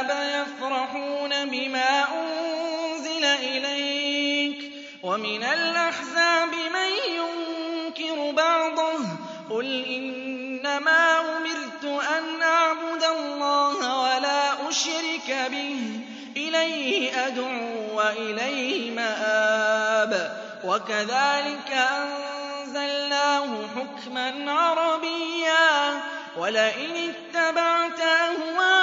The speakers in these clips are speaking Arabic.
الْكِتَابَ يَفْرَحُونَ بِمَا أُنزِلَ إِلَيْكَ وَمِنَ الْأَحْزَابِ مَن يُنكِرُ بَعْضَهُ ۚ قُلْ إِنَّمَا أُمِرْتُ أَنْ أَعْبُدَ اللَّهَ وَلَا أُشْرِكَ بِهِ ۚ إِلَيْهِ أَدْعُو وَإِلَيْهِ مَآبِ وَكَذَٰلِكَ أَنزَلْنَاهُ حُكْمًا عَرَبِيًّا ۚ وَلَئِنِ اتَّبَعْتَ أَهْوَاءَهُم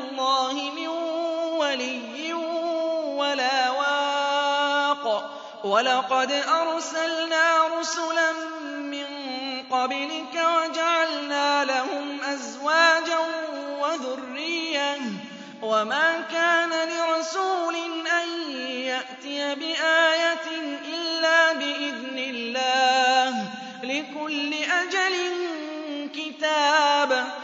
اللَّهِ مِن وَلِيٍّ وَلَا وَاقٍ. وَلَقَدْ أَرْسَلْنَا رُسُلًا مِّن قَبْلِكَ وَجَعَلْنَا لَهُمْ أَزْوَاجًا وَذُرِّيَّةً. وَمَا كَانَ لِرَسُولٍ أَن يَأْتِيَ بِآيَةٍ إِلَّا بِإِذْنِ اللَّهِ. لِكُلِّ أَجَلٍ كِتَابٌ.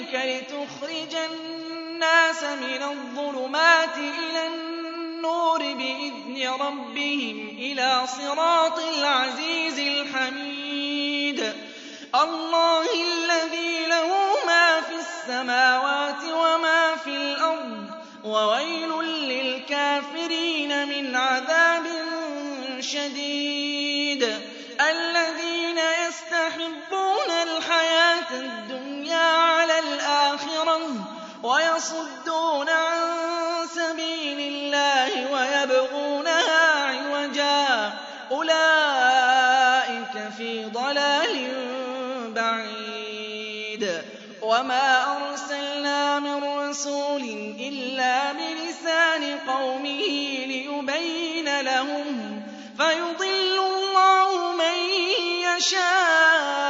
إِلَيْكَ لِتُخْرِجَ النَّاسَ مِنَ الظُّلُمَاتِ إِلَى النُّورِ بِإِذْنِ رَبِّهِمْ إِلَى صِرَاطِ الْعَزِيزِ الْحَمِيدِ. اللَّهِ الَّذِي لَهُ مَا فِي السَّمَاوَاتِ وَمَا فِي الْأَرْضِ وَوَيْلٌ لِلْكَافِرِينَ مِنْ عَذَابٍ شَدِيدٍ. الَّذِينَ يَسْتَحِبُّونَ الْحَيَاةَ الدنيا على الآخرة ويصدون عن سبيل الله ويبغونها عوجا. أولئك في ضلال بعيد. وما أرسلنا من رسول إلا بلسان قومه ليبين لهم فيضل الله من يشاء.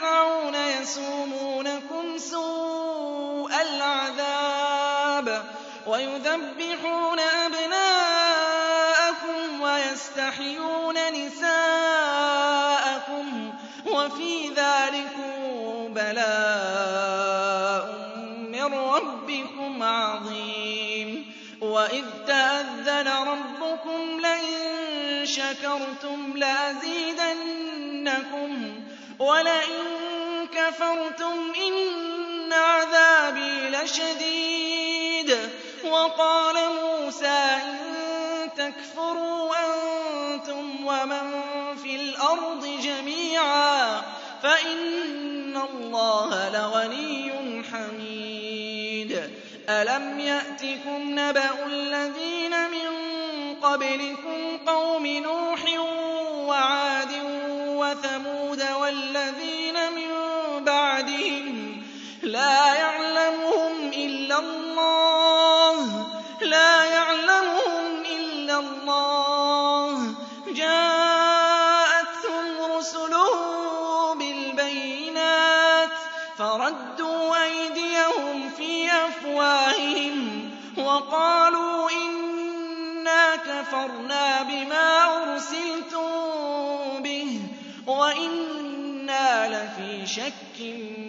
فرعون يسومونكم سوء العذاب ويذبحون أبناءكم ويستحيون نساءكم وفي ذلك بلاء من ربكم عظيم وإذ تأذن ربكم لئن شكرتم لأزيدنكم وَلَئِن كَفَرْتُمْ إِنَّ عَذَابِي لَشَدِيدٌ وَقَالَ مُوسَى إِن تَكْفُرُوا أَنتُمْ وَمَن فِي الْأَرْضِ جَمِيعًا فَإِنَّ اللَّهَ لَغَنِيٌّ حَمِيدٌ أَلَمْ يَأْتِكُمْ نَبَأُ الَّذِينَ مِن قَبْلِكُمْ قَوْمِ نُوحٍ وَعَادٍ وثمود والذين من بعدهم لا يعلمهم إلا الله لا يعلمهم إلا الله. جاءتهم رسل بالبينات فردوا أيديهم في أفواههم وقالوا إنا كفرنا بما أرسلتم وَإِنَّا لَفِي شَكٍّ